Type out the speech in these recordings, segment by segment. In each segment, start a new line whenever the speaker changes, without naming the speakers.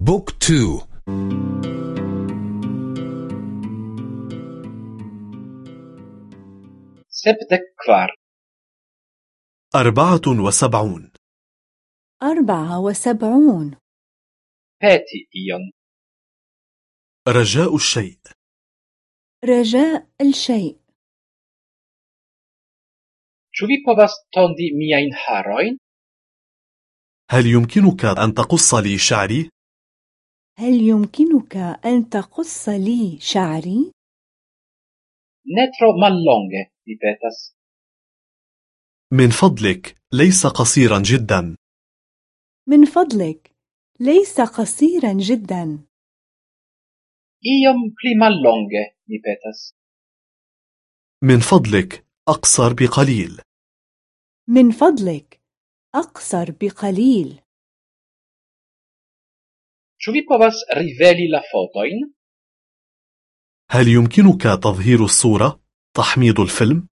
Book two.
Sepdek kvar.
أربعة وسبعون.
أربعة وسبعون.
Peti ion.
رجاء الشيء.
رجاء الشيء.
Ĉu vi povas tondi miajn harojn?
هل يمكنك أن تقص لي شعري؟
هل يمكنك أن تقص لي شعري؟
Ne tro mallonge.
من فضلك ليس قصيرا جدا
من فضلك ليس قصيرا جدا
Iom pli mallonge, mi petas.
من فضلك أقصر بقليل
من فضلك أقصر بقليل
Ĉu vi povas riveli la fotojn?
هل يمكنك تظهير الصورة؟ تحميض الفيلم؟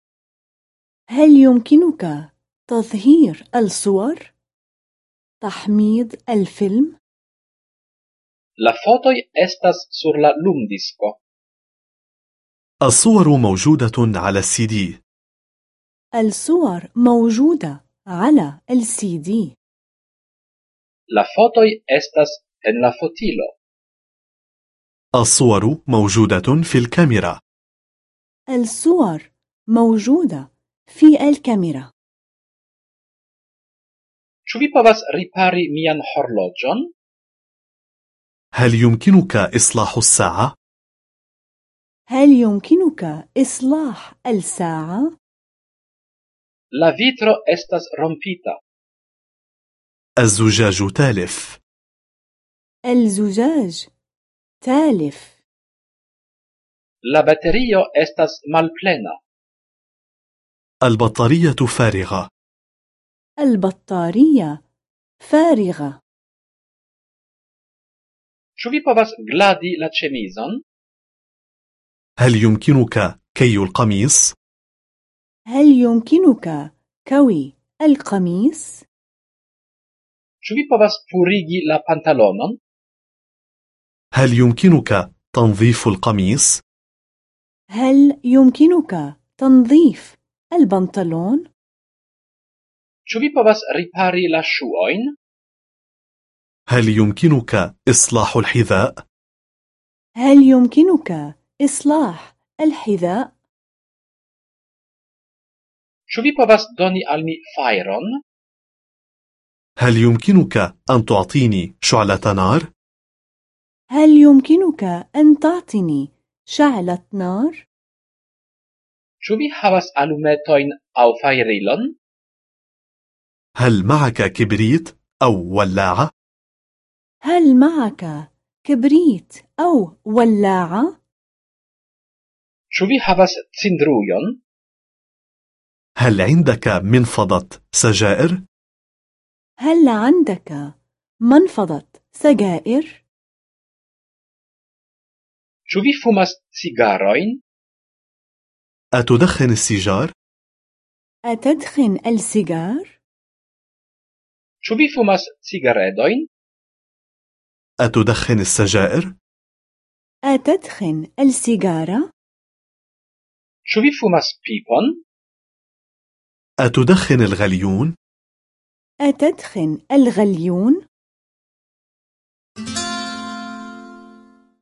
هل يمكنك تظهير الصور؟ تحميض الفيلم؟
La fotoj estas sur la lumdisko.
الصور موجودة على السي دي
الصور موجودة على السي دي
La fotoj estas en la fotilo.
الصور موجودة في الكاميرا
الصور موجودة في الكاميرا
Ĉu vi povas ripari mian horloĝon?
هل يمكنك إصلاح الساعة؟
هل يمكنك إصلاح الساعة؟
La vitro estas rompita.
الزجاج تالف
الزجاج. تالف.
لا باتريو استاس مالبلينا
البطارية فارغة.
البطارية فارغة.
Ĉu vi povas gladi la ĉemizon
هل يمكنك كي القميص؟
هل يمكنك كوي القميص؟
Ĉu vi povas purigi la pantalonon
هل يمكنك تنظيف القميص؟
هل يمكنك تنظيف البنطلون؟
Ĉu vi povas ripari la ŝuojn?
هل يمكنك إصلاح الحذاء؟
هل يمكنك إصلاح الحذاء؟
Ĉu vi povas doni al mi fajron?
هل يمكنك أن تعطيني شعلة نار؟
هل يمكنك أن تعطني شعلة نار؟
Ĉu vi havas alumetojn aŭ fajrilon?
هل معك كبريت أو ولاعة؟
هل معك كبريت أو ولاعة؟
Ĉu vi havas cindrujon?
هل عندك منفضة سجائر؟
هل عندك منفضة سجائر؟
Ĉu vi fumas cigarojn?
أتدخن السيجار؟
أتدخن السيجار؟
Ĉu vi fumas cigaredojn?
أتدخن السجائر؟
أتدخن السيجارة؟
Ĉu vi fumas pipon?
أتدخن الغليون؟
أتدخن الغليون؟